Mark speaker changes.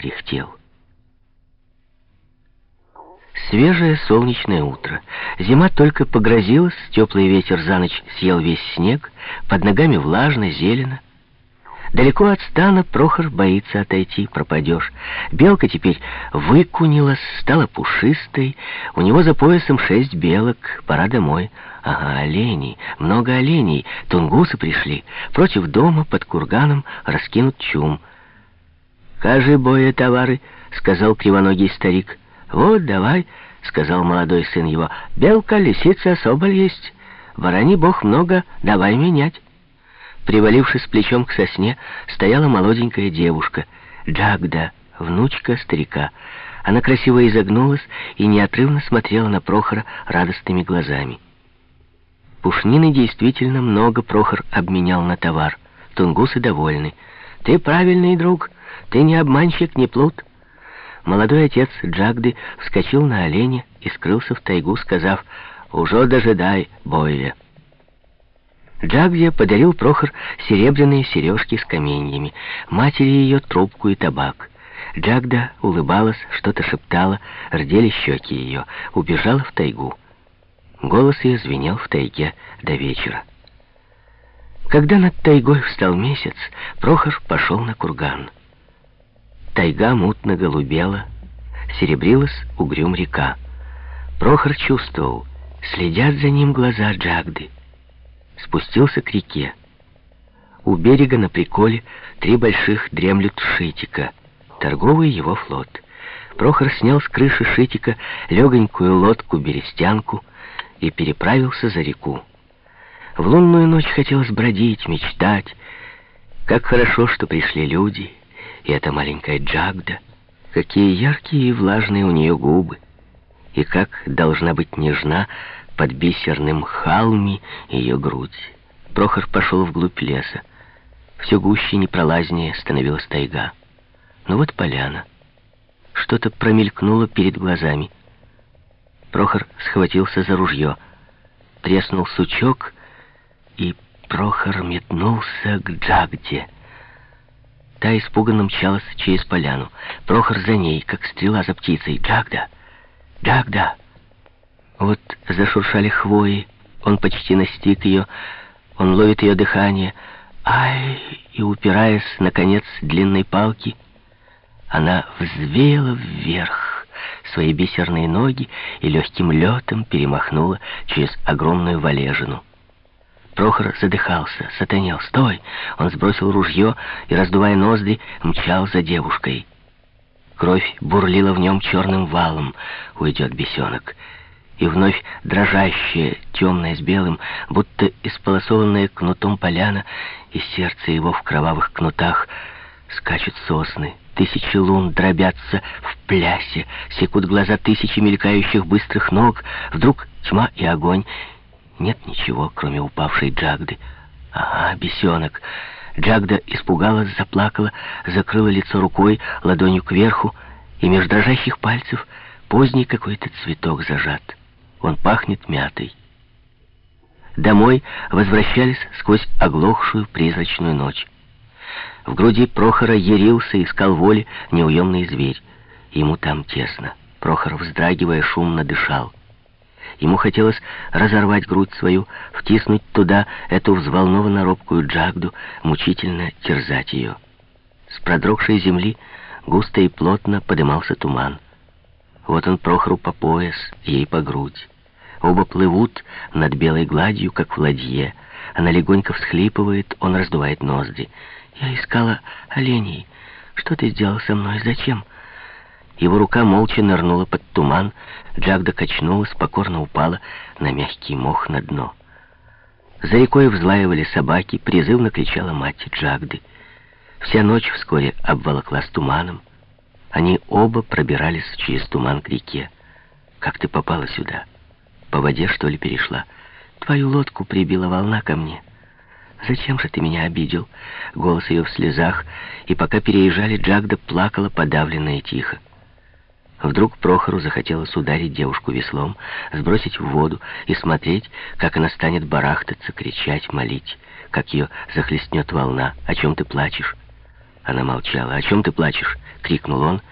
Speaker 1: кряхтел. Свежее солнечное утро. Зима только погрозилась, теплый ветер за ночь съел весь снег, под ногами влажно, зелено. Далеко от стана Прохор боится отойти, пропадешь. Белка теперь выкунилась, стала пушистой. У него за поясом шесть белок, пора домой. Ага, олени, много оленей, тунгусы пришли. Против дома под курганом раскинут чум. «Кажи, боя, товары», — сказал кривоногий старик. «Вот, давай», — сказал молодой сын его. «Белка, лисица, соболь есть. Ворони бог много, давай менять». Привалившись плечом к сосне, стояла молоденькая девушка, Джагда, внучка старика. Она красиво изогнулась и неотрывно смотрела на Прохора радостными глазами. Пушнины действительно много Прохор обменял на товар. Тунгусы довольны. «Ты правильный друг, ты не обманщик, не плут». Молодой отец Джагды вскочил на оленя и скрылся в тайгу, сказав «Уже дожидай, бойля». Джагде подарил Прохор серебряные сережки с каменьями, матери ее трубку и табак. Джагда улыбалась, что-то шептала, рдели щеки ее, убежала в тайгу. Голос ее звенел в тайге до вечера. Когда над тайгой встал месяц, Прохор пошел на курган. Тайга мутно голубела, серебрилась угрюм река. Прохор чувствовал, следят за ним глаза Джагды спустился к реке. У берега на приколе три больших дремлют шитика, торговый его флот. Прохор снял с крыши шитика легонькую лодку-берестянку и переправился за реку. В лунную ночь хотелось бродить, мечтать. Как хорошо, что пришли люди, и эта маленькая Джагда. Какие яркие и влажные у нее губы, и как должна быть нежна под бисерным халми ее грудь. Прохор пошел вглубь леса. Все гуще непролазнее становилась тайга. Но вот поляна. Что-то промелькнуло перед глазами. Прохор схватился за ружье. Треснул сучок, и Прохор метнулся к Джагде. Та испуганно мчалась через поляну. Прохор за ней, как стрела за птицей. «Джагда! Джагда!» Вот зашуршали хвои, он почти настиг ее, он ловит ее дыхание. Ай! И упираясь, наконец, длинной палки, она взвеяла вверх свои бисерные ноги и легким летом перемахнула через огромную валежину. Прохор задыхался, сатанел. «Стой!» Он сбросил ружье и, раздувая ноздри, мчал за девушкой. Кровь бурлила в нем черным валом. Уйдет бесенок и вновь дрожащее, темное с белым, будто исполосованное кнутом поляна, и сердце его в кровавых кнутах скачут сосны. Тысячи лун дробятся в плясе, секут глаза тысячи мелькающих быстрых ног. Вдруг тьма и огонь. Нет ничего, кроме упавшей Джагды. Ага, бесенок. Джагда испугалась, заплакала, закрыла лицо рукой, ладонью кверху, и между дрожащих пальцев поздний какой-то цветок зажат. Он пахнет мятой. Домой возвращались сквозь оглохшую призрачную ночь. В груди Прохора ярился, искал воли неуемный зверь. Ему там тесно. Прохор, вздрагивая, шумно дышал. Ему хотелось разорвать грудь свою, втиснуть туда эту взволнованно робкую джагду, мучительно терзать ее. С продрогшей земли густо и плотно подымался туман. Вот он Прохору по пояс, ей по грудь. Оба плывут над белой гладью, как в ладье. Она легонько всхлипывает, он раздувает ноздри. «Я искала оленей. Что ты сделал со мной? Зачем?» Его рука молча нырнула под туман. Джагда качнулась, покорно упала на мягкий мох на дно. За рекой взлаивали собаки, призывно кричала мать Джагды. Вся ночь вскоре обволоклась туманом. Они оба пробирались через туман к реке. «Как ты попала сюда?» По воде, что ли, перешла? Твою лодку прибила волна ко мне. Зачем же ты меня обидел? Голос ее в слезах, и пока переезжали, Джагда плакала подавленно и тихо. Вдруг Прохору захотелось ударить девушку веслом, сбросить в воду и смотреть, как она станет барахтаться, кричать, молить, как ее захлестнет волна. О чем ты плачешь? Она молчала. «О чем ты плачешь?» — крикнул он,